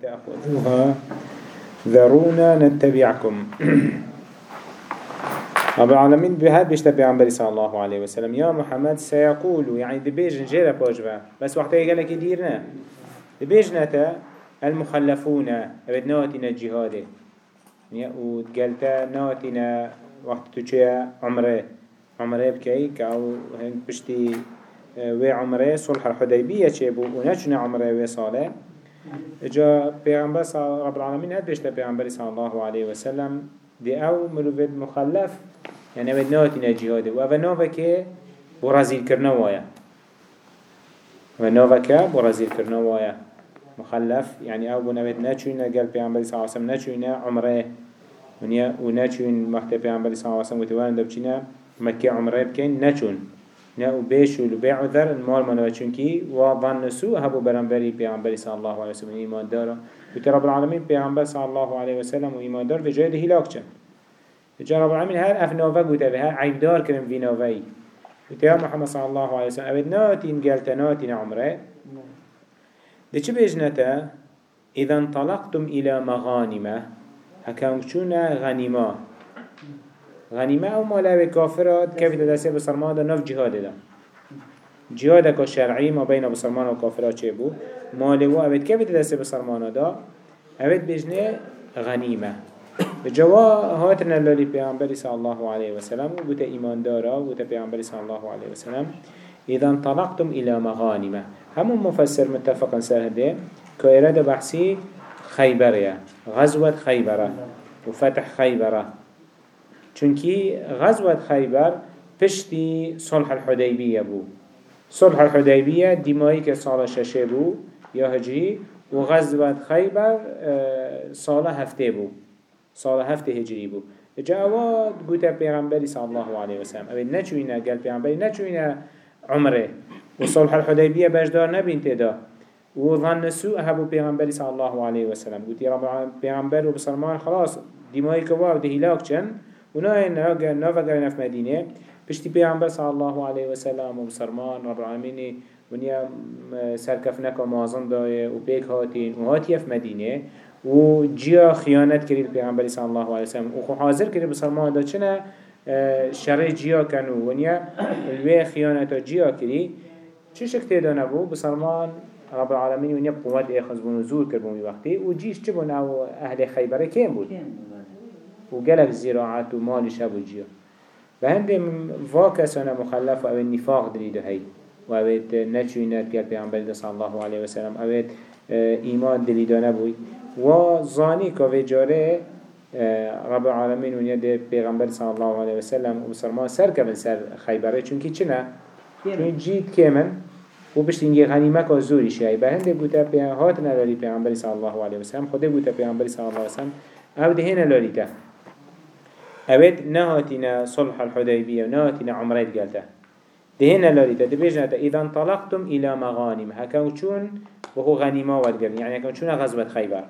لتأخذوها ذرونا نتبعكم. رب العالمين بهاد بيشتا بيعنبري صلى الله عليه وسلم يا محمد سيقول يعني دبيج نجيرا باجبا بس وقتا يقالك يديرنا. دبيج نتا المخلفون ابد ناتنا الجهاد وتقالتا ناتنا وقت تجيا عمرة. عمرة بكي كاو هنگ بشتي آه، و عمرة صلح الحديبية چه بو ونجنا عمرة و صالح. جا پیغمبر رب العالمين هد بشتا پیغمبر صلى الله عليه وسلم دي أو مروفد مخلف يعني ود ناتنا جهاد و أو نوفا که برازيل کرنا وايا و نوفا که برازيل کرنا وايا مخلف يعني أو بنوت نچوينه قال پیغمبر صلى الله عليه وسلم نچوينه عمره و نچوین وقت پیامبر صلی الله علیه و سلم وتوان دبچینا مکه عمره بکن نچون نه و بیش و بیع ذر المال منو چون کی و ظن سو هبو برانبری پیامبر صلی الله علیه و سلم ایمان داره و رب العالمین پیامبر صلی الله علیه و سلم و ایمان دار و جای هلاک چن جا رب العالمین هر افناوه گوته به هر عیب دار نوی و محمد صلی الله علیه و سلم ابد ناتین گلت ناتین عمره. ده چه بجنته اذا انطلقتم إلى مغانمه. هكام چونه غنیما غنیمه أو مالا کافرات كيف تدسي بسرمان دا نف جهاد دا جهاد که شرعی ما بین بسرمان و کافرات چه بو ماله و اوید كيف تدسي بسرمان دا اوید بجنه غنیمه. بجوا هاتنا للي پیامبری صلی الله عليه وسلم و بوتا ایمان دارا و بوتا پیامبری صلی الله عليه وسلم إذا انطلقتم إلى مغانم هم مفسر متفقا سر هده كإرادة بحثي خيبرية غزوة خيبرة وفتح خيبرة چونكي غزوة خيبر پشتی صلح الحديبية بو صلح الحديبية دمائي كصالة ششه بو يا هجري وغزوة خيبر صالة هفته بو صالة هفته هجري بو جاواد قوتا پیغمبری صلى الله عليه وسلم اوه نچوينه قال پیغمبری نچوينه عمره. وصلح الحديبية بجدار نبين تدا. وظن سوء هبو پیغمبری صلى الله عليه وسلم رب پیغمبر و بسلمان خلاص دمائي كوا و دهلاك چن وناه نافا قرن في مدينة پشتی پیغمبر صلى الله عليه وسلم و بسلمان رب العالمين ونیا سرکفنک و مازن دایه و پیک هاتین و هاتی اف مدینه و جیا خیانت کرید پیغمبری صلی الله علیه وسلم و خو حاضر کرید بسلمان دا چنه شرع جیا کنو ونیا الوی خیانت جیا کرید چه شکته دا نبو بسلمان رب العالمين ونيا قوات إخز بون زور كربون وقتي وجيش چبون أو أهل خيبره كين بود وقالك زراعات ومالش هبو جيا بهند فاكسنا مخلف أو النفاق دريدو هاي وأويت نتشوينات قال بيعنبال صلى الله عليه وسلم أويت إيمان دريدو نبوي وظاني كوفي جاره رب العالمين ونيا دي بيغمبر صلى الله عليه وسلم وبسرمان سر كمن سر خيبره چونكي چنا چون جيد كمن و بشت اینگه غنیمه که زوری شیعی به هنده پیان هات نلالی پیانبری صلی الله علیه وسلم خوده بوده پیانبری صلی الله علیه وسلم أو ده نلالی تا. اوید نهاتینا صلح الحدیبیه و نهاتینا عمرات گلته ده نلالی تا ده اذا انطلقتم إلى مغانم هکو چون وهو غنیمه ودگل يعني هکو چون غزوة خیبر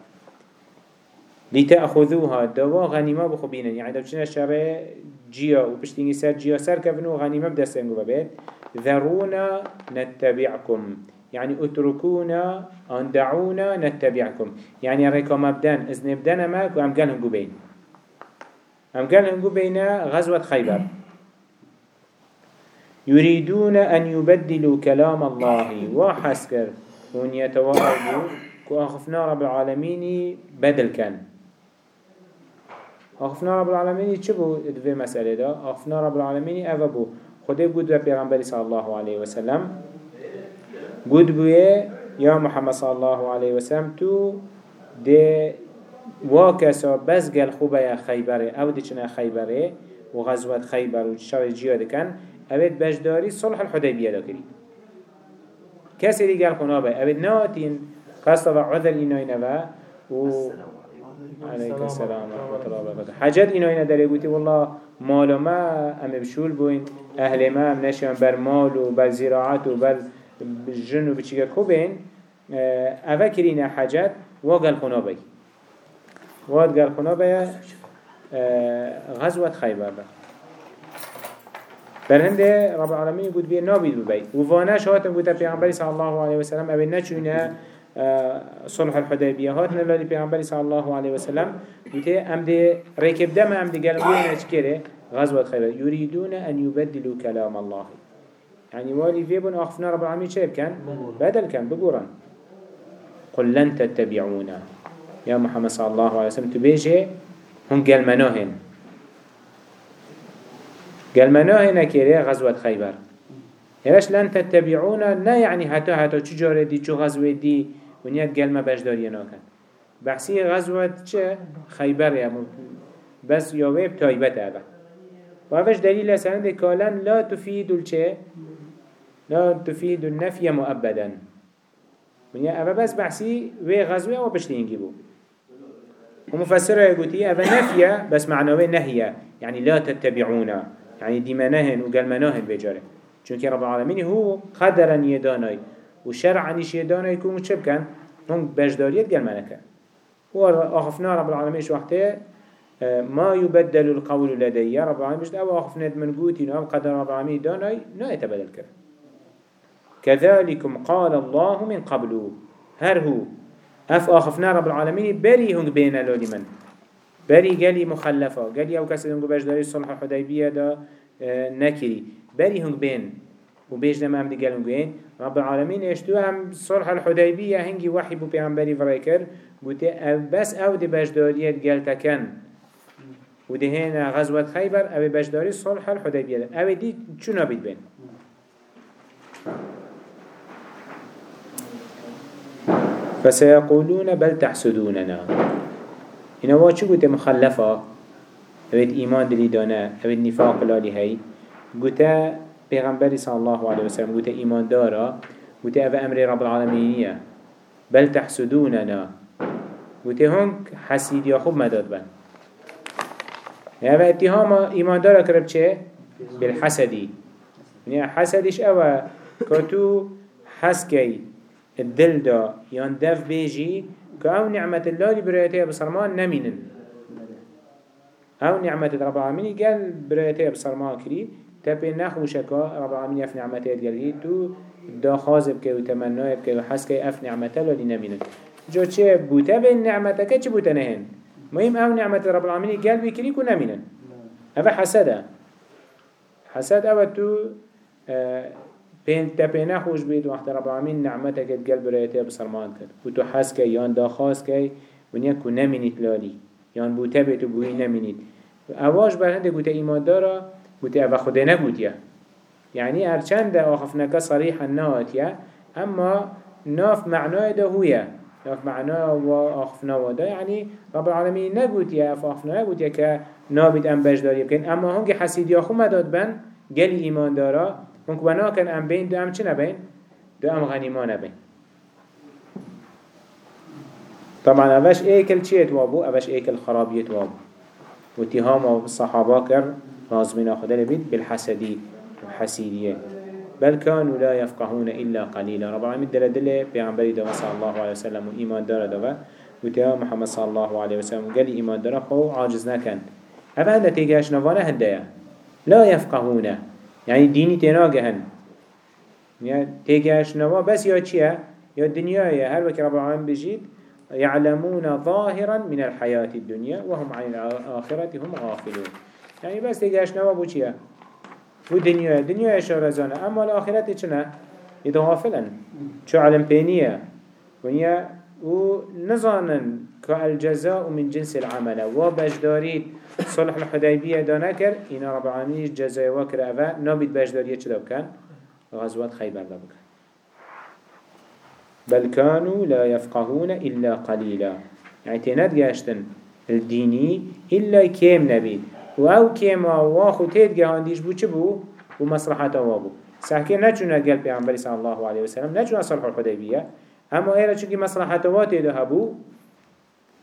لتأخذوها دوا غنيمة بخبينا يعني دو چنه شبه جيا و بشتيني سر جيا سر كفنو غنيمة بدستنگو ببيت ذرونا نتبعكم يعني اتركونا ان دعونا نتبعكم يعني ريكو مبدان اذن بدنا ماك وام قالهم قبين ام قالهم قبين غزوة خيبر يريدون أن يبدلوا كلام الله وحسكر ون يتواربوا كو أخفنا رب العالمين بدل كان أخفنا رب العالمين چه بو مسألة دا أخفنا رب العالمين أفا بو خده بود و پیغمبر صلی الله علیه و سلم بود بویه یا محمد صلی الله علیه و سلم تو ده واکسا بس گل خوبه یا خیبره أو دی چنه خیبره و غزوت خیبر و شر جیاد کن اوید بجداری صلح الحدیبیه دا کری کسی دی گل خنابه اوید ناتین قصد و عذر اینای نوه و عليك السلام ورحمة الله وبركاته حاجات إنا داري قلتي والله مال ما أم بشول بوين أهل ما أم نشيان بر مال و بر زراعات و بر جن و بچيكا كوبين أفا كرينا حاجات وقال خنابي وقال قال خنابي غزوة خيبر برهنده رب العالمين يقول بيه نابد ببيت وفانا شهاتم قلت پیغمبر صلى الله عليه وسلم أبي نچونا صلح الحديبية هاتنا لالي پیغمبر صلى الله عليه وسلم بوتي ام دي ركب دم ام دي قلبين اشكره غزوة خيبر يريدون أن يبدلوا كلام الله. يعني والي فيبون أخفنا رب العالمين شايف كان بدل كان بقورا قل لن تتبعونا. يا محمد صلى الله عليه وسلم تبيجي هم قال منوهن قال منوهن كيري غزوة خيبر؟ هلاش لن تتبعونا؟ لا يعني حتى حتى چجاره دي چو غزوة دي ونيت قال ما بجداري ناكن بحثي غزوة چه؟ خيبر يا بس يويب تايبت أبا وهذا دليل سند كالن لا تفيد الچه؟ لا تفيد النفي مؤبدا. ونيا أبا بس بحثي وي غزوة أو بشتين بو ومفسره يقولي أبا نفيا بس معنوه نهيا يعني لا تتبعونا. يعني دي منهن وقال مناهن بجاره. چونك رب العالمين هو قدرا يداناي. وشرعا نيش يداناي كون چه بكن؟ هم بجداريت قال منكا هو أخفنا رب العالمين شو وقته؟ آه، ما يبدل القول لدي. رب العالمين مش أو أخفنا من قوتي نعم قدر رب العالمين داناي لا يتبدل كر كذلكم قال الله من قبله هر هو. اف آخفنا رب العالمين بري هنگ بين لولي من. بري قالي مخلفة قالي أو كسي هنگو بجداري صلح الحديبية دا آه، نكري بري هنگ بين وبيج لما هم دي قالوا قين رب العالمين اشتو هم صلح الحديبية هنگي وحي بو پیغمبري فريكر بوتي بس أو دي بجداريت قالتكن ودي هنا غزوة خيبر أو بجداري صلح الحديبية أو دي چو نابد بين فسيقولون بل تحسدوننا. هنا واجه قلت مخلفة اوید ایمان دلی دانه اوید نفاق لالی هی. گوته پیغمبری صلی الله علیه وسلم گوته ایمان دارا گوته أو أمر رب العالمینیه بل تحسدوننا. گوته هنگ حسید یا خوب مداد بن أو اتهام ایمان دارا کرب چه؟ بالحسدی. يعني حسدش اوه كتو حسكي الدل دا يان دف بيجي كأو نعمة الله لبريتها بصرمان نمينن أو نعمة رب العالمين قال بريتها بصرمان كري تبي نخوشكا رب العالمين يف نعمته قال تو دا خازب كي وتمنى كي وحسكي اف نعمته لولي نمينن جو چه بوتا بين نعمتك چه بوتا نهن؟ مهم أو نعمة رب العالمين قال بكري كو نمينن اوه حسده. حسد اوه تو پین تپینه خوش بید وقت رب العالمین نعمتك تقل برایتی بسرمان کرد. و تو حس که یان داخواست که ونیا کو نمینید لالی. یان بوته به تو بوی نمینید. اواش برهنده گوته ایمان دارا گوته او خوده نگوتیه یعنی ارچند آخفنکه صریحا نهاتیه اما ناف معنای ده هویه ناف معنا و آخفنا یعنی رب العالمین نگوتیه اف آخفنا نگوتیه که نابید ام بجداری بکن اما هنگی که خو آخو مداد بن گلی ایمان دارا هنك بنا كان ام بين دو ام چه نبين دو ام غنيما نبين طبعا اوش ايكل چه اتوابو اوش ايكل خرابي اتوابو واتهام الصحابة كر نازمين خدا لبيت بالحسدي وحسيدية بل كانوا لا يفقهون إلا قليلا رب العالمين دل دل بيعنبري دوا صلى الله عليه وسلم وإيمان دار دوا وتيا محمد صلى الله عليه وسلم قال إيمان دار خو عاجز نكن هنده تيجاش نوانا هندية لا يفقهون يعني ديني تناجهن يعني تيجاش نوا بس يا چيا يا الدنيا يا هل وكي رب العالمين بجيد يعلمون ظاهرا من الحياة الدنيا وهم عن الآخرة هم غافلون. يعني بس تيجاش نوا بو چيا بو دنيا دنيا شارزانه أما الآخرة چنا يتغافلا شو علم بينية ونيا ونظانا كالجزاء من جنس العمل. وبجداريت صلح الحديبية دا إن رب العالمين جزاء وكر أفا نابد بجدارية چه بكن غزوات خيبر دا بل كانوا لا يفقهون إلا قليلا يعني تناد جاشتن الديني إلا كيم نبيد وأو كيم واخو تيد جهان ديش بو چبو ومصلحة وابو سحكي نجونا قلب عن صلى الله عليه وسلم نجونا صلح الحديبية أما إيرا چونكي مصلحة واتي ده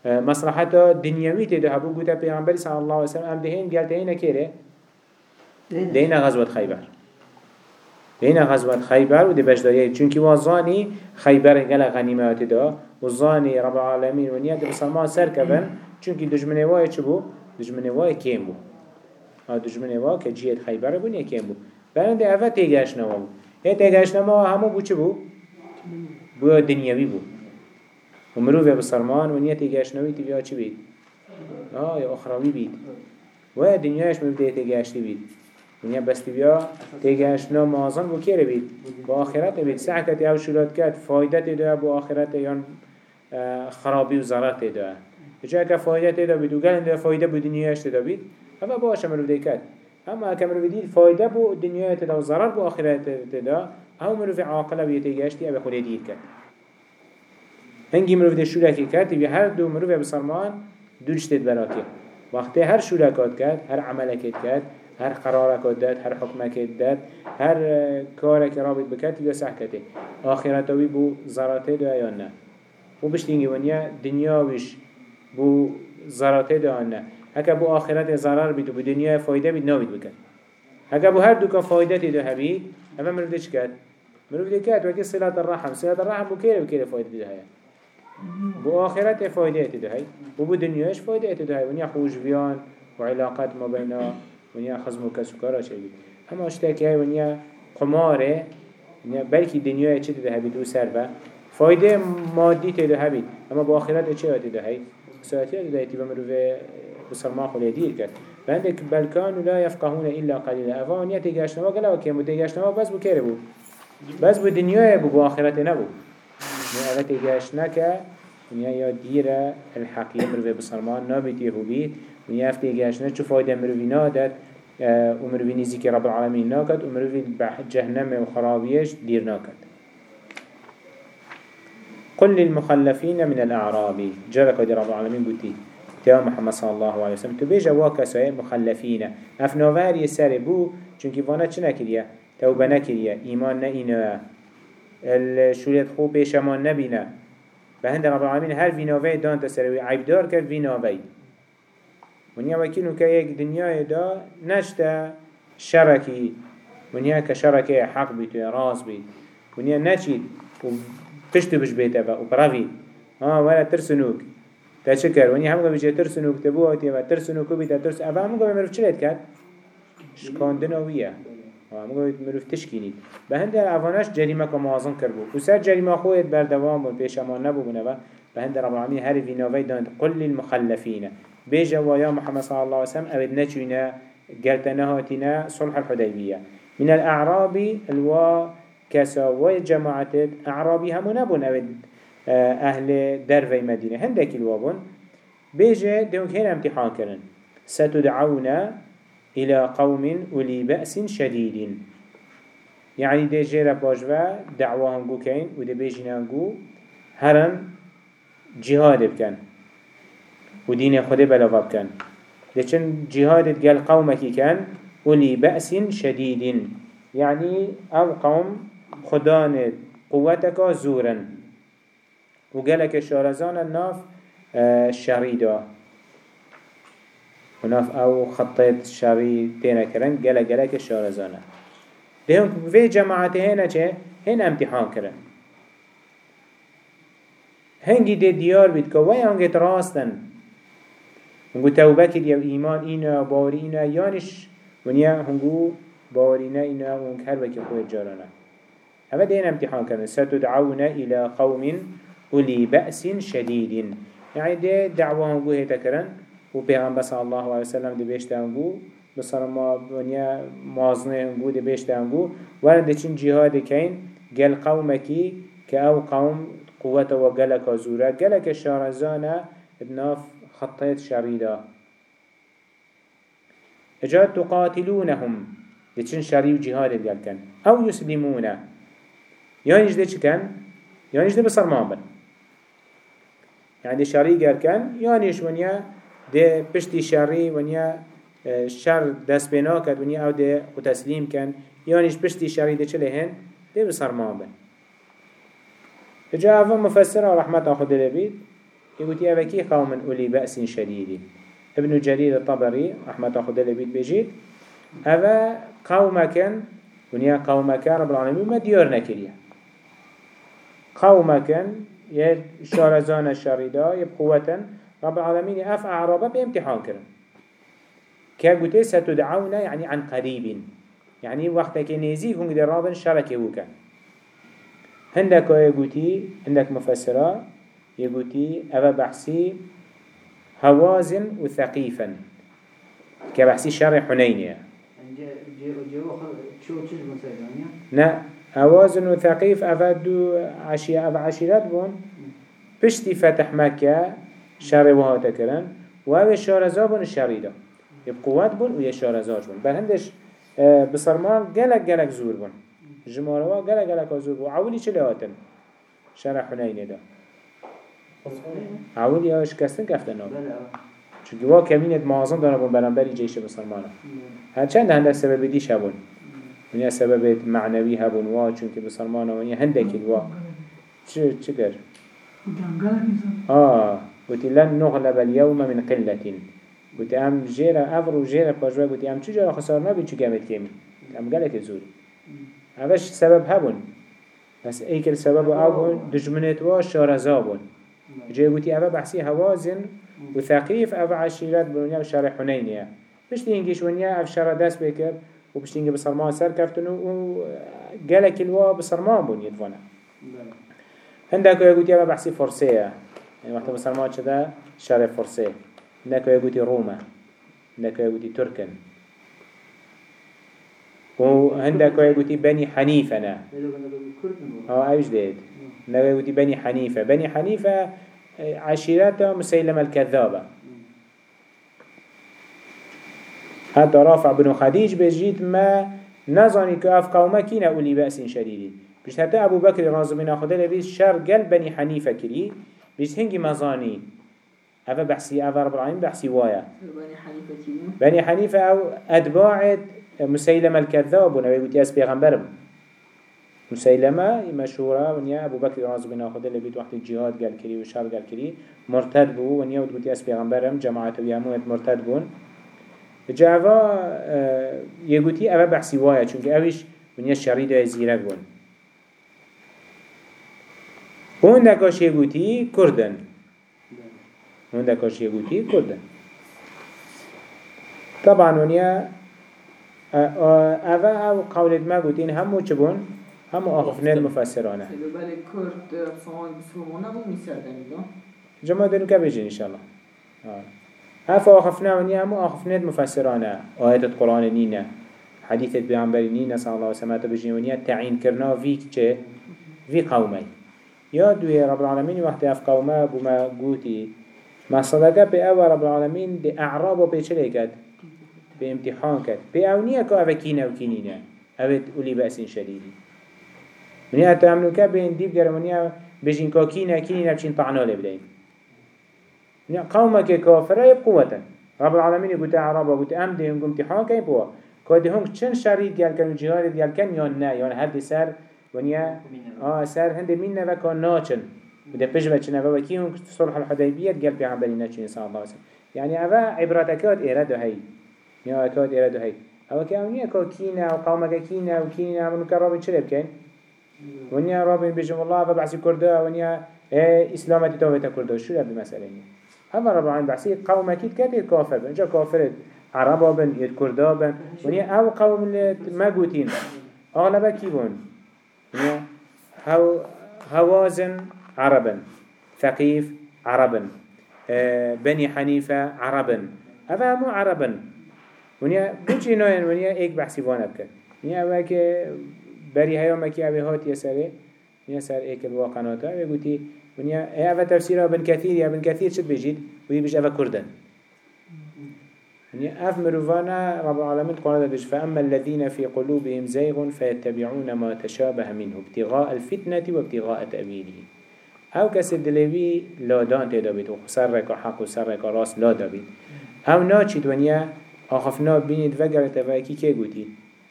هبو مصلحت دنیوی تیده هبو گوته پیغمبری صلی الله علیه وسلم ام دهین گلته اینه کره دهین غزوت خیبر. دهین غزوت خیبر و ده بجدایه چونکی وازانی خیبر گل غنیمات دا و زانی رب العالمین و نیت بسلمان سر کبن. چونکی دجمنه وای چه بو؟ دجمنه وای کیم بو. دجمنه وای که جیت خیبر بو نیه کیم بو. برنده اوه تیگش نوا بو. هی تیگش نوا همو بو چه بو؟ بو دنیوی بو. و به سرمان و نیتی گشنوی تیویا چی بید؟ آه یا اخراوی بید و دنیایش مروف دیتی گشتی بید دنیا بس بیا تیگهش نو معظم بو کیره بید با آخرت بید سعکتی او شلات کرد تی ده با آخرت یا خرابی و زرده تی ده. چه که فایده تی ده و گلند فایده بود دنیایش ده بید اما باش مروف دیکت. کرد اما که مرو دید فایده بو دنیایت دو ضرر بو آخرت تی او مروف عاقله بید تیگهش دی او خودی دید کرد هنگی مرو في شولکی کرد و هر دو مرو بسرمان دوش تد براکی وقتی هر شولکات کرد هر عملکت کرد هر قرارك داد هر حكمك داد هر كارك رابط بكات يا سحكته آخرتوي بو زراته دا یا نه و بشتینگی ونیا دنیاویش بو زراته دا نه هکا بو آخرت ضرر بید و بو دنیا فایده بید نابید بکن هكا بو هر دوكا فايدة دا هبي اما مروف ديش كات مروف كات وكي صلاة الرحم صلاة الرحم بو كيرا بكيرا فايدة دا هيا بو آخرت فايدة دا هاي وبو دنياش فايدة دا هاي ونيا خوش بيان وعلاقات ما بين ونیا خزم و کس و کارا چه بید اما اشتاکی های ونیا قماره ونیا بلکی دنیای چه ده هبید و سر با فایده مادی تیده هبید اما با آخرت چه تیده هید ساعتی تیده هید بمرو بسرما خلی دیر کرد. فعندك بل لا يفقهون إلا قليلا. أفان يتجاش نما قلا وكيم وتجاش نما بس بكير بو بس بدنيا بو بآخرته نبو يعني تجاش نكا ونیا یا دیره الحقیه مروی بسرمان نابید یهوبید ونیا افتی گشنه چو فایده مروی نادد و مروی نیزی که رب العالمین ناکد. و مروی جهنم و خرابیش دیر ناکد. قل للمخلفين من الأعراب جرك دي رب العالمين بوتي تيا محمد صلى الله عليه وسلم. تبيج واكسا مخلفين افنوار يسار بو. چونكي وانا چنا كريا توبة نكريا إيمان نئنا الشوليت خوب بيشمان نبينا فهند رب العالمين هر فيناوي دان تسروي عيبدار كر فيناوي ونیا وكينو که یک دنیای دا نشتا شركي ونیا كشركي حق بيت و راز بيت ونیا نچید و بش بيت و براغي ها ولا ترسنوك تشكر ونیا همگا بيجي ترسنوك تبو آتي و ترسنوكو بيت ترس اوه همگا مروف چلت كد شکاندنویه همگا مروف تشکینید. به هند اوانش جریمه که موازن کربو و سر جریمه خوید بردوام و پیش أمان نبو بنوه به هند رب العالمین هر ویناوی داند. قل للمخلفین. بيجا ويا محمد صلى الله عليه وسلم أبد نجونا قلت نهاتنا صلح الحديبية من الأعراب الوا كسا وجماعة أعرابي هم نبون أبد آه، أهل درفي مدينة هندك الوابون بيجا دونك هنا امتحان كرن ستدعونا إلى قوم أولي بأس شديد. يعني دي جيرا باجوا دعواهم قو كين ودي بيجينا قو هرن جهاد بكن و دين خده بلغا بكن. لچن جهادت قال قومك كان ولي بأس شديد. يعني أو قوم خدان قوتك زورا وقالك شارزان الناف آه، شريدا وناف أو خطيت شري تينا كرن قال قالك شارزان لهم في جماعته هنا چه هنا امتحان كرن هنگی ده دیار بید که وی هنگت راستن هنگو توبه کرد یا ایمان اینا باوری اینا یانش ونیا هنگو باورینا اینا هنگ هر وکی خود جارانا اما دین امتحان کرن ستدعونا إلى قوم اولی بأس شدید يعني ده دعوه هنگو هیتا کرن و پیغمبر صلی الله علیه وسلم ده بیشت هنگو بصر ما ونیا مازنه هنگو ده بیشت هنگو ورد چین جهاد کین گل قومکی که أو قوم قوة وقلك وزورة قلك الشارزانة بناف خطيت شريدا اجاد تقاتلونهم لچن شري و جهاد قال كان أو يسلمون يعني چه كان يعني جده بصرمان بن يعني شري كان يعني ونيا ده پشتی شري ونيا آه، شر دست بنا كد ونيا أو ده وتسليم كان يعني پشتی شري ده چه لهن ده بصرمان بن. جاء مفسر رحمة خود لبيت يقول يا بكي قوم أولي بأس شديد ابن جرير الطبري رحمة خود لبيت بجيت هذا قومك ونيا قومك رب العالمين ما ديار نكريا قومك يد شارزان الشريدا يبقوة رب العالمين أف أعرابا بامتحان كرن كاقوتي ستدعون يعني عن قريب. يعني وقتك نيزي هم دي رابن شركة وكان هندك يقولي هندك مفسرة يقولي أبا بحسي هوازن وثقيفا. كبحسي شر حنينية. نا هوازن وثقيف أفادو عشي أبا عشيرات بون. بشتي فتح مكة شر وها کردن و او شارزا بون شری یه قوت بون و یه شارزاش بون. بر هندش بسرمان گلک گلک زور بون. جماروا گلک گلک زور بون. عوالی چلی لهاتن شر حنینه دا. عوالی هاش کستن کفته نام. بله، چون گوا کمینت معظم دانه بون برنبری جیش بسرمان هرچند هنده سبب دیش هبون. یه سبب معنوی هبون وا چون که بسرمان ها هنده کل وا. چه آه. قلت لن نغلب اليوم من قلة. قلت أم جيرا افرو جيرا باجوا قلت أم چجا خسار نبي چو قامت كيمي أم قالك زوري اوش سبب هبون. بس ايكل سبب أو دجمنت وا شارزابون جاي قلتي أبا بحسي هوازن وثقيف أبا عشيرات بنيا بشارع حنينية مش تينجيش ونيا أف شارع داس بكر وبش تينجي بصرمان سر كفتنو وقالك الوا بصرمان بون يدفنا هندك قلتي أبا بحسي فرسية يعني وقت بصرمان شدا شارع فرسية هندك قلتي روما. هندك قلتي تركن وهندك قلتي بني حنيفنا آه إيش ديت نوي قلتي بني حنيفة. بني حنيفة عشيرته مسيلمة الكذابة. حتى رافع بن خديج بجيت ما نظني كأف قوما كينا أولي بأس شديد. بيش حتى أبو بكر رازو من أخذ لبيش شر قل بني حنيفة كري. بيش هنجي مظاني أفا بحسي أفا رب العالمين بحسي وايا بني حنيفة أو أتباعت مسيلمة الكذاب ونبي قلت ياس بيغمبرم مسيلمة مشهورة ونيا أبو بكر رضي الله عنه اللي بيت وقت الجهاد قال كري وشار قال كري مرتد بو ونيا ود بتياس بيغمبرم جماعته وياموت مرتد بون جاوا آه، يقولي أبا بحسي وايا چونك أويش ونيا الشريدة زيرك بون هون دكاش يقولي كردن هون دكاش يقولي كردن طبعا ونيا أبا آه، أو قولت ما قلتين همو چبون هم آخفنه المفسرانه جمع دنو که بجین انشالله هف آخفنه ونی هم آخفنه المفسرانه آیت القرآن نینه حديث بيعنبر نينا صلى الله عليه وسلم تبجيونيا تعين كرنا فيك چه في قومي يا دوي رب العالمين وقت اف قومه بما قوتي. ما صدقة بي أو رب العالمين دي اعراب و بيچلي كد؟ بامتحان كد. بي اونيا كو أو كينا و كينينا اوت أولي بأس شديدي. منی حتی أمنو گره منی بجین که کی نکینی نبچین طعنا لبدین منی قومة که کافره یب قوتا رب العالمین قلت عربا قلت أم دیم امتحان که بوا. که ده هم چن گل کن و جهارید گل کن یا نه یا هر دی سر ونیا آه سر هنده مین نوه که ناچن. وده پیش بچه نوه وکی هم صلح الحدیبیت گل پیغمبری نچین صلی الله وسلم يعني أبا عبرتكات إرادة هاي يا أكاد إرادة هاي أو كأنية كينا أو قومك كينا أو كينا من كرابين شرب كين ونیا رابین بجم الله و بعثی کرده ونیا اسلامتی توبت کرده. شو لب مسئله نی اما رب العالمین بعثی قوم اکید کتی کافر بن؟ جا کافر عربا بن ید کرده بن؟ ونیا أو قوم ما گوتین اغلبا کی بون؟ ونیا هوازن عربا ثقيف عربا بني حنيفة عربا هذا مو عربا ونيا بيجي نوين ونيا ايك بحسي وأنا بك ونيا بری هیا مکی اوه هات یه سره نیا سر ایکل واقناتا اوه گوتی ونیا اوه تفسیر ابن کثیر یا ابن کثیر چد بجید وی بج اوه کردن ونیا اف مروفانا رب العالمين قال دش فأما الذين في قلوبهم زيغ فيتبعون ما تشابه منه ابتغاء الفتنة وابتغاء تأويله. أو کس دلوی لادان تیدا بید و سر رکا حق و سر رکا راست لادا بید أو ناچید ونیا آخفنا بینید وگرت و اکی که گوتید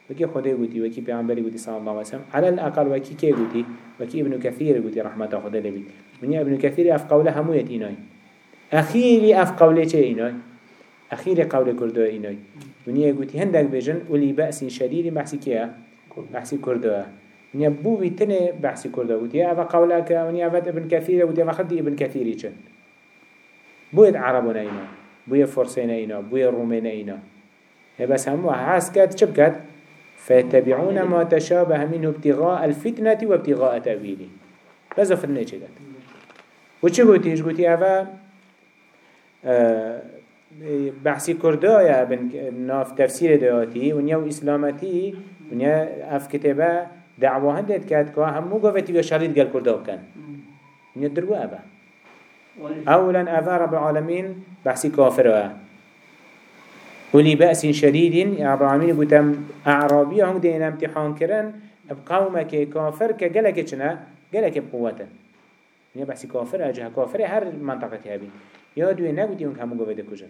وكي خده قوتي وكي پیغمبری قوتي صلى الله عليه وسلم على الأقل وكي كي قوتي وكي ابن كثير قوتي رحمة خده لبيت من ابن كثير أف قوله هموية إناي أخيري أف قوله چه إناي أخيري قوله كردو إناي من قوتي هندك بجن ولي بأس شديد بحثي كيا بحثي كردو. من يبو بيتنه بحثي كردو. قوتي أفا قولك من أفت ابن كثير قوتي أفا خدي ابن كثير چن بويد عربنا إنا بويد فرسينا إنا بويد رومينا إنا بس هم حاس كات چب كات فيتبعون ما تشابه منه ابتغاء الفتنة وابتغاء تأويله. بس فتنة جدا و چه گوتیش گوتی اوه آه، بحثی کردایا بن ناف تفسیر دهاتی و نیا و اسلامتی و نیا اف کتابه دعوه هندت کرد که همو گفتی و شريط گل کردا بکن. نیا درو اوه اولا اوه رب العالمين بحثی کافره ولي بأس شديد يا رب العالمين قلتم أعرابي هم دين امتحان كرن بقومك كافر كجلك چنا جلك بقوته. نیا بحثی کافر اجه کافر هر منطقه هبی یا دوی نگوتی اون همو گویده کجن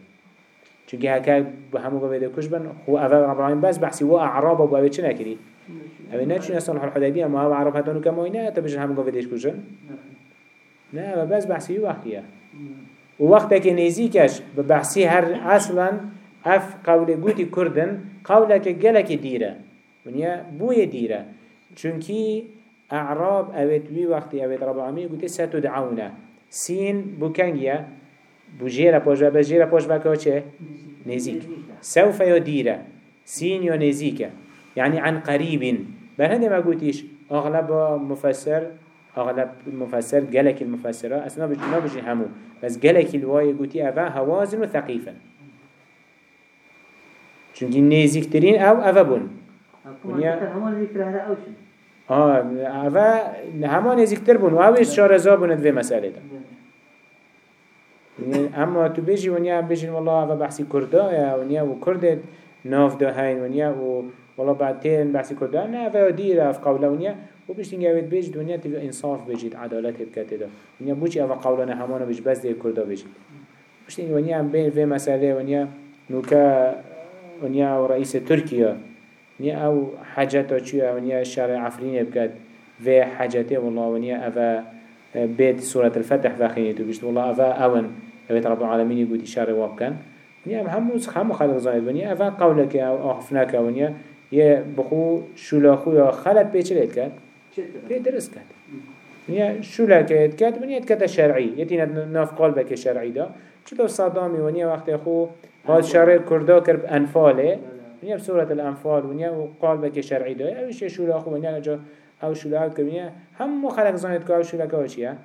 چونکه هکا به همو گویده کج بن خو اول العالمین بس بحثی و اعراب و اوه چه نکری اوه نه چون أصلا الحدیبی اما هوا عرب هتانو کماینه تا بجن همو گویدهش کجن نه و بس بحثی وقتیه و وقتی که نزیکش به بحثی هر أصلا اف قول گوتی کردن قوله که گلک دیره ونیا بوی دیره. چونکی اعراب اوید وی وقتی اوید رب العالمین گوتی ستدعونه سین بکنگیه بجيرة باش بجيرة باش بكا چه نزيك سوف يدير سين يا نزيك يعني عن قريب بل هنده ما قلتيش أغلب مفسر أغلب المفسر جلك المفسرة أصلا ما بجي همو بس جلك الواي قلتي أفا هوازن وثقيفا چونكي نزيك ترين أو أفا بون أوشن آه أفا همان نزيك تربون وأوش شارزا بوند في مسألة ده اما تو بيجي ونيا بيجي والله هذا بحثي كردا يا ونيا وكرد ناف ده هين ونيا و والله بعدين بحثي كردا نا هذا دير في قوله ونيا وبيش تنجا بيجي دنيا تبي إنصاف بيجي عدالة بكته ده ونيا بوجي هذا قولنا همانا بيجي بس ده كردا بيجي بيش تنجا ونيا بين في مسألة ونيا نوكا ونيا ورئيس تركيا ونيا أو حاجته شو ونيا الشارع عفرين بكت في حاجته والله ونيا أفا بيت سورة الفتح فاخينيتو بيشت والله أفا أون اوید رب العالمین يقول إشارة وابكن ونیا همو همو خلق زاید ونیا اول قولك أو آخفناك ونیا یه بخو شلاخو یا خلط پیچه لید کرد بيه درست کرد ونیا شولاك کرد ونیا کرد شرعی یتی ناف قلبك شرعی دا. چطور صدامی ونیا وقت خو هاد شرع کردا کرد انفاله. ونیا بسورة الأنفال ونیا و قلبك شرعی دا. اوش شلاخو ونیا جا أو کرد ونیا همو خلق زاید که أو شلاخو چیه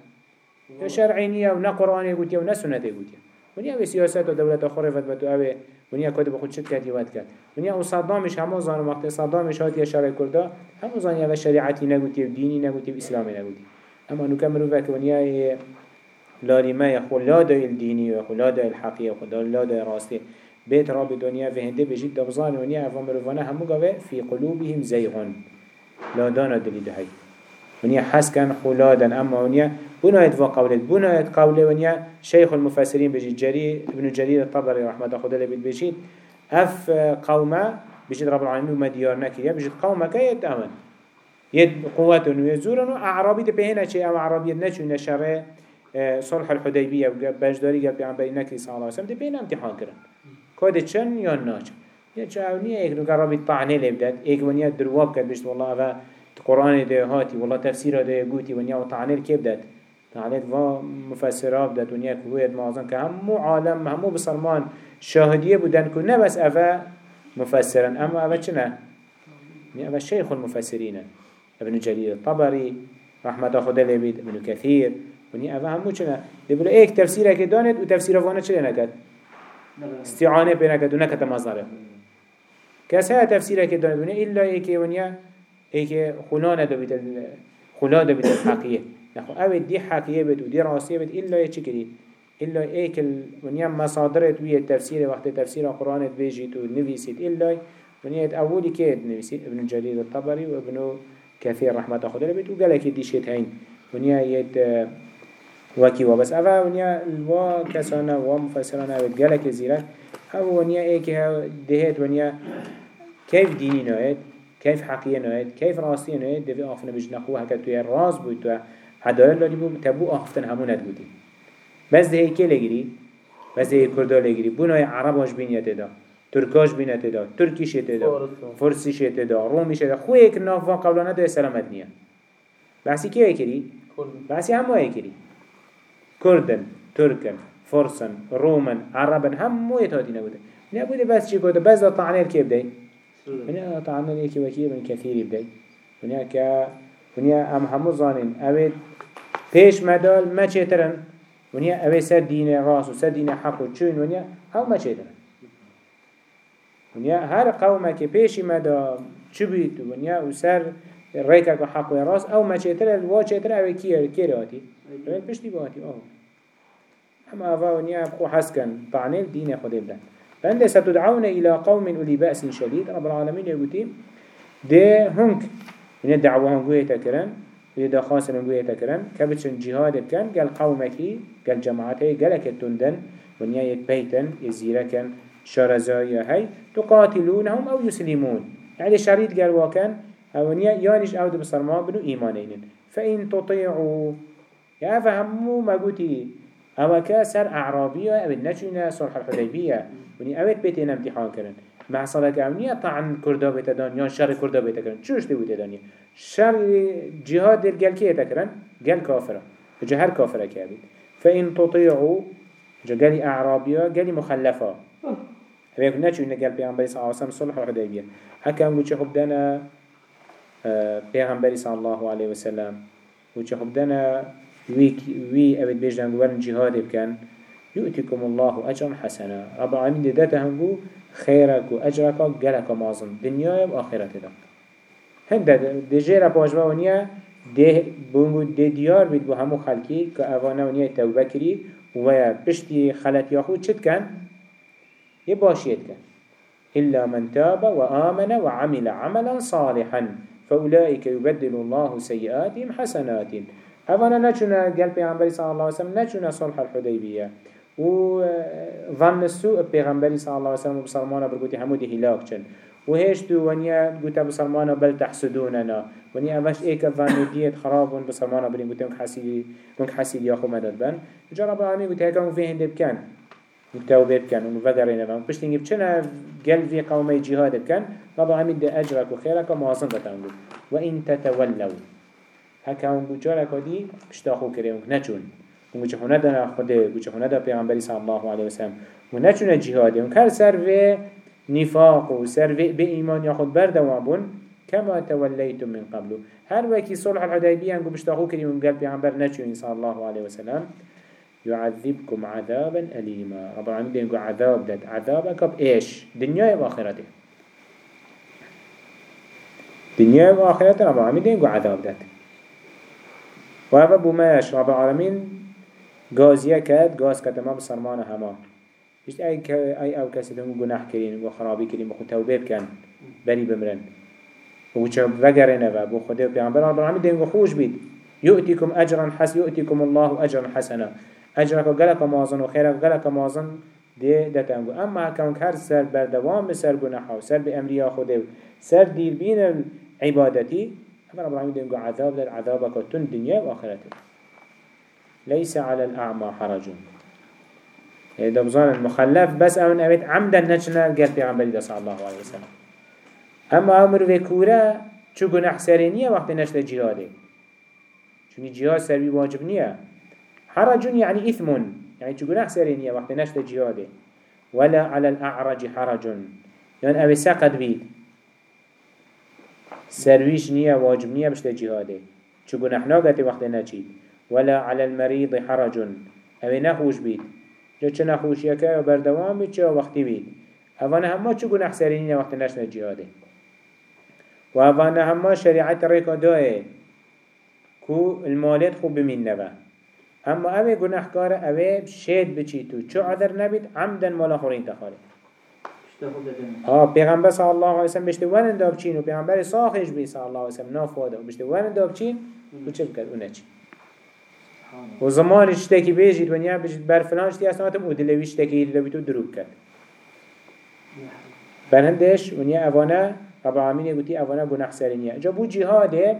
یا شرعی نیه و نه قرآنی گوتیه و نه سنتی گوتیه. ونیا به سیاست و دولت آخر فت بتو اوه ونیا کد بخود چت کردی ود کرد. ونیا أو صدامش همه زان وقت صدامش هاتی شرع کرده همه زان یا شریعتی نگوتیه و دینی نگوتیه و اسلامی نگوتیه. اما نو کمرو وک ونیا لارما یا خلاده الدینی و خلاده الحقی و خلاده راستی بيت راب الدنيا في هنده بجيد دبزان ونيا افهم رفانا همو قوة في قلوبهم زيغن لا دانا دلي دهي ونيا حس كان خلادا اما ونيا بنايت وقولت بنايت قولة ونيا شيخ المفسرين بجي جري ابن جرير الطبري رحمة الله لبيت بجيد أف قومة بجيد رب العالمين وما ديار نكريا بجيد قومة كيت آمن. يد قوات ويزورن وأعرابي تبهنا شيء أو عربي نشو نشرة صلح الحديبية وبجداري قال بيعن بين نكري صلى الله عليه وسلم تبهنا امتحان كرن. كود چن یا ناچ؟ یا چاونیه ایک نو قرابی طعنه لبدد ایک ونیا درواب کرد بشت والله اوه قرآن ده هاتی والله تفسیر ده گوتی ونیا و طعنه که بدد تعاليت و مفسرات ده دنیا كويت معظم که همو عالم همو بسلمان شاهدیه بودن که نه بس افا مفسرا اما افا چنه؟ يعني افا شيخ المفسرين ابن جرير الطبري رحمة خدا لبيد ابن كثير وني افا همو چنه؟ دبلو ايك تفسيره که دانت و تفسيره فانه چه نكد؟ استعانه بينكد و نكت مصدره تفسيره که دانت وني إلا ايك ونيا ايك خلانه دو بيت خلا دو بيت الحقية نخو أو دي حقيقة بيت ودي راسية بيت إلا يچكري إلا إيك ونيا مصادرت ويا التفسير وقت تفسير القرآن تبيجيت ونفيسيت إلا ونيا أولي كيد نفيسيت ابن جرير الطبري وابن كثير رحمة الله بيت وقالك يدي شيت هين ونيا يد وكي وبس أفا ونيا الوا كسانا ومفسرانا بيت قالك زيرك أو ونيا إيك دهيت ونيا كيف ديني نوعد كيف حقيقة نوعد كيف راسية نوعد دفي آخفنا بجنقوها كتوية راس بويتوها عدالت لادی بو تبو آفتن همون ندبودی بس ده که لگیری بس ده کردا لگیری. بونای عرباش بینیت دا ترکاش بینیت دا ترکیش دا فرسیش دا رومیش دا خوی ایک نافوان قبلانه دا سلامت نیه بحثی که ایکری؟ بحثی همه ایکری کردن ترکن فرسن رومن عربن همه ایتادی نبوده. نبوده بس چی کرده بس دا طعنه که بدهی من طعنه ایکی وکی من کثیری بدهی ونیا که ونیا ام همو زانین. اوید پیش مدال ما چیترن ونیا اوه سر دین راس و سر دین حق و چون ونیا أو ما چه دارن ونیا هر قومه که پیشی مدا چو بید ونیا و سر ریکه که حق و راس أو ما چه تر الوا چه تر اوه کیه کیه آتی اوه پشتی باتی آه اما اوه ونیا بخو حس کن طعنه دین خود بدن فانده ستدعون إلى قوم اولی بأس شدید رب العالمین يقولي ده هنك من الدعوة هنقوية تكرن ويدا خاص هنقوية تكرن. كبتشن جهاد بكن. قال قومكي. قال جماعتي. قالك التندن ونيا يتبيتن يزيركن. شرزايا هاي. تقاتلونهم أو يسلمون. يعني شريط قال وكان ونيا يانش أود بصرما بنو إيمانين فإن تطيعوا. يا فهمو ما قلتي أو كاسر أعرابية. أو النجنة صلح الحديبية. وني أويت بيتين امتحان كرن. مع صلاة أمنية طعن كردا بيتدان يان شر كردا بيتكرن شوش دي بيتدانية شر جهاد دير قال كيه تكرن قال كافرة جهر كافرة كابي فإن تطيعوا جالي أعرابية قالي مخلفة هيك نچو إن قال بيغمبري صلى الله عليه وسلم صلح وحديبية هكا نقول چه خبدنا بيغمبري صلى الله عليه وسلم وچه خبدنا وي وي أبد بيجدن قوارن جهاد بكن يؤتكم الله أجرا حسنا. رب العالمين داتا هنقو خيرك وأجرك قلك مازن. دنيا وآخرة دا هند ده جيرا باجوا ونيا ده بونگو ده ديار بيد بو همو خلقي که اوانا ونيا توبه كري و بشتي خلط ياخو چد كن يباشيت كن إلا من تاب وآمن وعمل عملا صالحا فأولئك يبدل الله سيئاتهم حسنات. أولا نچنا قلب پیغمبر صلى الله عليه وسلم نچنا صلح الحديبية و ظن السوء پیغمبری صلی الله علیه و سلم و بسلمانا برگوتی همو دی هلاک چن. و هشتو ونیا گوتا بسلمانا بل تحسدوننا ونیا اوش ایک ظن دیت خرابون بسلمانا برین گوتا منك حسیدی یا خو مدد بن. جا رب العالمین گوتا هکا مفی هنده بکن متوبه بكن ومفقرين بهم بشتنجي بچنا قلبي قومي جهاد بكن رب العالمين ده أجرك وخيرك ومواصن بتنجو وإن تتولوا هكا هم بجارك ودي بشتاخو كريم نچون. و چه هنده دانا خوده و چه هنده دا پیغمبری صلی الله علیه وسلم و نچونه جهادی و کل سر و نفاق و سر و به ایمان یا خود بردوام بون كما توليتم من قبل. هر وكي صلح الحديبية انكم بشتاقوا كريم من قلب پیغمبر نچوني صلى الله عليه وسلم يعذبكم عذابا أليما رب العالمين يقول عذاب داد. عذابك بإيش دنيا وآخرته دنيا وآخرته رب العالمين يقول عذاب داد. وهذا بماش رب العالمين گازیه کد گاز کد ما بسرمان هما بشت ای ای أو کسی دنگو گناه کرین و خرابی کرین بخود توبه بکن بری بمرن. و چه وگرنه و بو خدا پیامبر رب العالمین دنگو خوش بید. يؤتيكم أجرا حس يؤتيكم الله أجرا حسنا. أجرك قلق مازن وخيرك قلق مازن ده ده تنگو اما كون هر سر بردوام سر گناحا سر بأمريا خوده سر دير بين العبادتي رب العالمين دنگو عذاب در عذابك تن دنيا وآخرته ليس على الأعمى حرج. هذا بزان المخلف بس أون أبيت عمدا نجنا قال بيغمبري صلى الله عليه وسلم. أما أمر في شو جناح سرينية وقت نشل جهاده. شو جهاد سربي واجب نية حرج يعني إثم يعني شو جناح سرينية وقت نشل جهاده. ولا على الأعرج حرج. يعني أبي سقد بيت سرويش نية واجب نية بشت جهاده. شو جناح ناقته وقت نجيد ولا على المريض حرج. اوه نخوش بيت جا چه نخوش يكا بردوام بيت چه وقتی بيت اوانه همه چه گناه سرینین وقت نشن جهاده و اوانه همه شریعت ریکا داره كو المالات خوب بمين نبا اما اوه گناه کار اوه شید بچی تو. چه عذر نبید عمدن مالا خورین تخاره ها پیغمبر صلی الله علیه وسلم بشته ورن دابچین و پیغمبر ساخش بی صلی الله علیه وسلم نافواده و بشته ورن دابچین و چه بکرد اونه چی؟ و زمانش شتێکی بێژیت ونیا بژیت بەر فلان شتی ئەسناتم و دلەوی شتێکی لەویت و دروک کرد. بەر و نیا ئەوانە رب العالمين قلتي أفنا جناح سرنيا جابو جهاده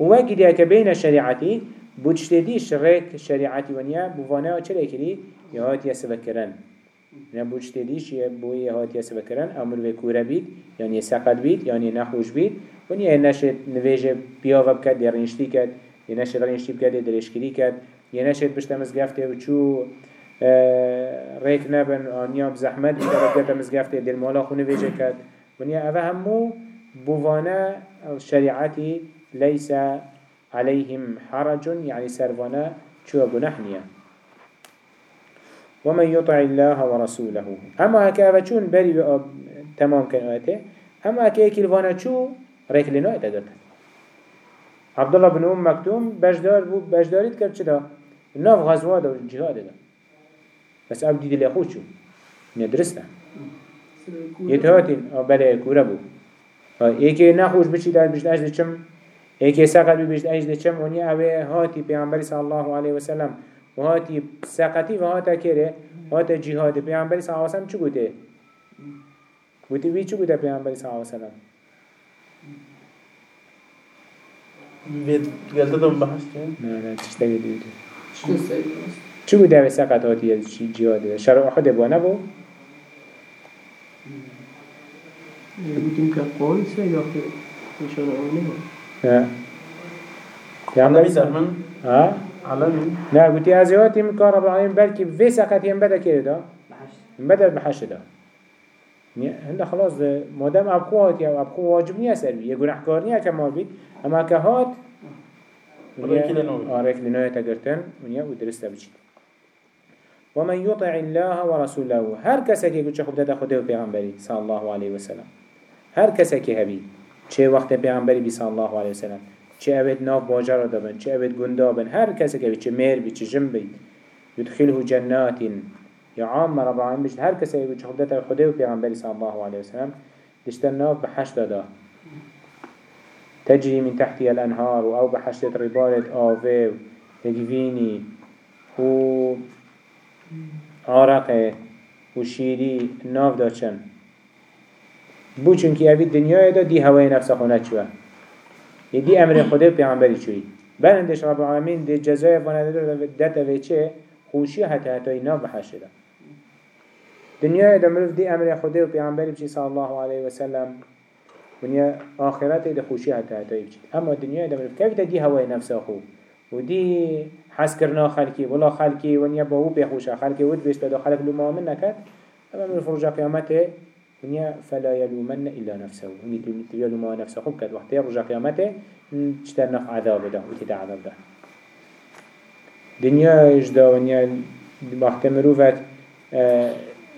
وواجد يك بين شريعتي بوجتدي شريك شريعتي ونيا بوفانا وشريكلي يهات يسبكرن نه بوجتدي شي بو کوره بید، یعنی بكورة بید، يعني نخوش بيت يعني نیا بيت ونيا بیا و بکد وبكت شدی كت یه نشد رینشتی بکرده درشکری کرد. یه نشد بشته مزگفته و چو ریک نبن آنیا بزحمت بیده بگتا مزگفته دل مالا خونه ویجه کرد. ونیا اوه همو بوانا شریعتی لیس عليهم حرج يعني سروانا شو گناه نيا ومن يطع الله ورسوله أما هكا بچون بري تمام كنواته أما هكا يكي الوانا چو ريك لنا اتقرد عبد الله بن أم مكتوم بجدار بو بجداريت كرد چدا ناف غزوة دا جهاد دا بس أبدي دل أخوه شو ندرسته يتهاتين أو بلا كورا بو ایکی نخوش بچی داد بجد اجد چم؟ ایکی سقط بجد اجد چم؟ ونیا اوه هاتی پیامبری صلی الله علیه وسلم و هاتی سقطی و هاتا جهاد پیامبری صلی الله علیه وسلم چو گوته؟ گوته وی چو گوته پیامبری صلی الله علیه وسلم؟ دم بحث نه نه تشتگی دیده چو گوته اوه سقط هاتی جهاد شرع أحد بوا نبو؟ يمكن كقول سيأخذ إن شاء الله ها على مثال من؟ ها؟ علمي نه قلت يا زيواتي من كار رب العالمين بلكي في سقط يم بدا كده ده؟ بدا بحش ده. هنده خلاص ده مادام ابقوات يا ابقو واجب نيا سروي يا گناه كار نيا كمال بيت. اما كهات ريك لنوي. آريك لنوية تقرتن ونيا ودرست بجيت ومن يطع الله ورسوله هر کسی که گوشه خوب داده خدا و پیغمبری صلی الله علیه وسلم. هر کسی که هبی چه وقت پیغمبری بی صلی الله علیه وسلم چه اوید ناف باجر دابن چه اوید گندا بن هر کسی که بی چه میر بی چه جم بی يدخله جنات يا عام رب العالمين بجد هر کسی که خوب داده خدا و پیغمبری صلی الله علیه وسلم دشتن ناف بحشت داده. تجري من تحتها الأنهار أو بحشت ربارة آفي تجفيني. و عرقه و شیری ناف داشتن. بو چونکی اوی دنیای دا دی هوای نفس خونه چوه. دی أمر خدا پیغمبری چوی. برندش رب العالمین دی جزای فانه دتا وی چه؟ خوشی حتی حتی ناف بحشت دا دنیای دا مروف دی أمر خدا پیغمبری بچی صلی الله علیه وسلم دنیا آخرت دی خوشی حتی حتی بچی اما دنیای دا مروف دا دی هوای نفس خو و دی حس کرنا خلقی ولا خلقی ونیا با أو بخوشه. خلقی ود بیشت دا خلق لو مؤمن نکد اما من فرج قیامته ونیا فلا یلومن الا نفسه. ونیا تبیا لوما نفسه خوب کد وقتی رجا قیامته چتر نف عذاب ده و تیتا عذاب ده دنیا اجدا ونیا وقت مروفت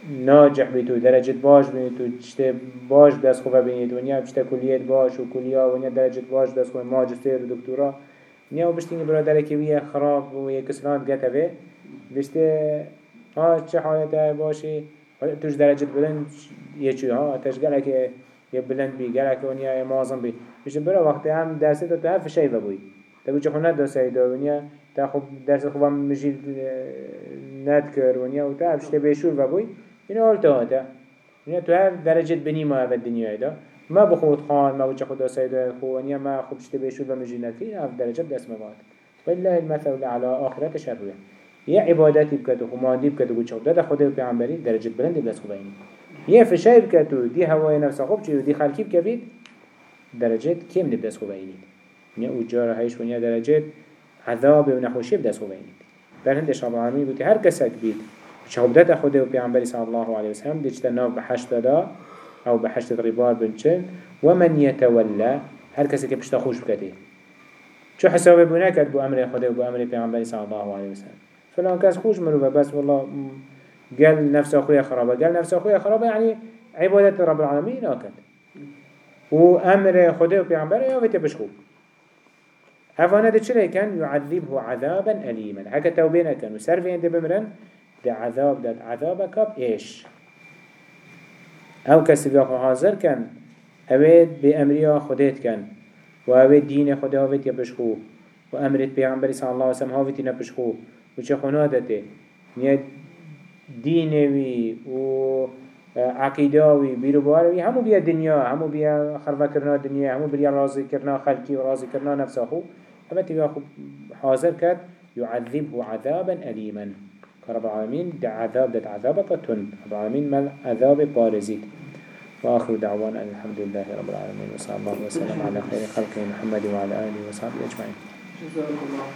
ناجح بيت ودرجة باش بيت وشته باش دست خوبه بيت ونیا بشته کلیت باش و کلیا ونیا درجة باش دست خوبه. ماجستير و دکتورا. نیا و بشتینی برادر که ویه خراب و یه کسران گته به بشته ها چه حالت باشی؟ توش درجه بلند یه چوی ها تشگله که یه بلند بی گله که ونیا یه مازم بی. بشه برا وقتی هم درسه تا تو هر فشای ببوی تا بچه خونه دو سایی دو ونیا تا خوب درس خوبم مجید ند کر ونیا و تا بشته بیشور ببوی اینا حال تا ونیا تو هر درجه بنی ما اول دنیای دا ما بخود خان ما وجه خدا سيد خوانيا ما خوب شته بيشو بمجينا فيه اف درجة دست مباد والله المثل على آخرت شروع يا عبادتي بكتو خمادي بكتو وجه خدا خدا وبيعمبري درجة بلند بس خدايني يا فشاي بكتو دي هواي نفس خوب چي دي خلقي بكفيد درجة كم بدس خدايني يا وجار هيش ونيا درجة عذاب ونحوشي بدس خدايني برهند شاب العالمين بودي هر كسك بيت شهودت خدا وبيعمبري صلى الله عليه وسلم ديجتا ناف بحشت دا أو بحشت ربار بنچن. ومن يتولى هر کسی که پشتا خوش بکده چو حساب بو نکد بو أمر خدا و بو أمر پیغمبر صلی الله علیه وسلم فلان کس خوش مروه بس والله قال نفس اخويا خرابه قال نفس اخويا خرابه يعني عبادة رب العالمين اكد و أمر خدا و پیغمبر یا ویت بشخو افانه ده چرا كان يعذبه عذابا أليما هكا توبين كان وسر في انت بمرن. ده عذاب ده عذابك إيش أو کسی بیا حاضر کن اوید به امریا خودت کن و اوید دین خدا هاوید یا بشخو و امرت پیغمبری صلی اللہ علیہ وسلم هاوید یا بشخو و چه خنادته نیا دینوی و عقیداوی بیرو باروی همو بیا دنیا همو بیا خرفه کرنا دنیا همو بیا راضی کرنا خلقی و راضی کرنا نفسه اما تبیا حاضر کرد يعذبه عذابا أليما. رب العالمين دع عذاب دت عذابك تن رب العالمين مل عذاب بارزيت وآخر دعوانا الحمد لله رب العالمين وصلى الله وسلم على خير خلقه محمد وعلى آله وصحبه أجمعين جزاك الله